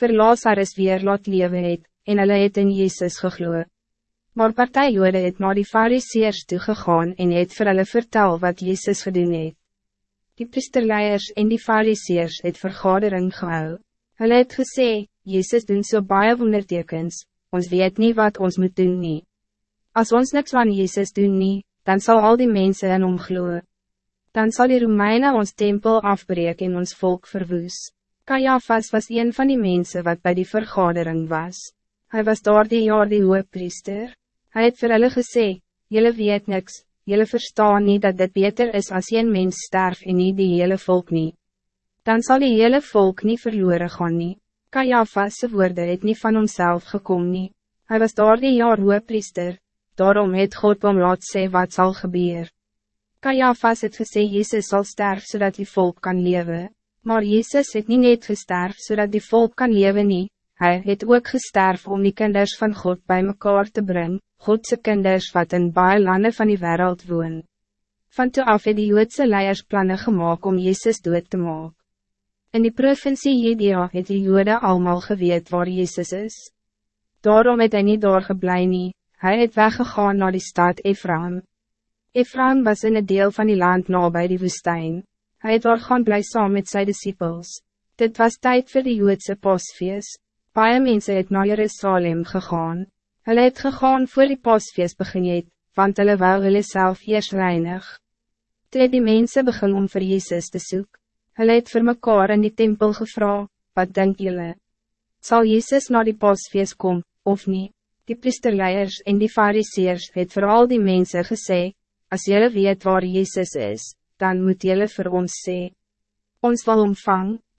vir Lazarus weer laat lewe het, en hulle het in Jezus gegloe. Maar partij jode het na die fariseers toegegaan en het vir hulle vertel wat Jezus gedoen het. Die priesterleiers en die fariseers het vergadering gehou. Hulle het gesê, Jezus doen so baie wondertekens, ons weet niet wat ons moet doen nie. As ons niks van Jezus doen nie, dan zal al die mensen in hom gloe. Dan zal die Romeinen ons tempel afbreken en ons volk verwoes. Caiaphas was een van die mensen wat bij die vergadering was. Hij was daar die jaar die priester. Hij het vir hulle gesê, Julle weet niks, julle verstaan niet dat dit beter is als een mens sterf en niet die hele volk niet. Dan zal die hele volk niet verloren gaan nie. Caiaphas' woorde het niet van homself gekom nie. Hy was daar die jaar priester. daarom het God om laat sê wat zal gebeuren. Caiaphas het gesê Jezus zal sterven zodat die volk kan leven. Maar Jezus het niet net gesterf zodat die volk kan leven nie, Hij het ook gesterf om die kinders van God bij mekaar te brengen, Godse kinders wat in baie lande van die wereld woon. Van toe af het die Joodse leiers plannen gemaakt om Jezus dood te maken. In die provincie Judea het die Jode allemaal geweet waar Jezus is. Daarom het hy nie daar geblei nie, hy het weggegaan naar die stad Ephraim. Ephraim was in het deel van die land nabij die woestijn. Hij het daar gaan blij saam met zijn disciples. Dit was tijd voor de Joodse pasfeest. Paie mense het na Jerusalem gegaan. Hulle het gegaan voor die pasfeest begin het, want hulle wou hulle self eers reinig. Toe het die mense begin om vir Jezus te soek. Hulle het vir mekaar in die tempel gevra, wat denk julle? Zal Jezus na die pasfeest kom, of niet? Die priesterleiers en die fariseers het voor al die mensen gesê, als jullie weet waar Jezus is, dan moet jullie voor ons sê. Ons wil omvang,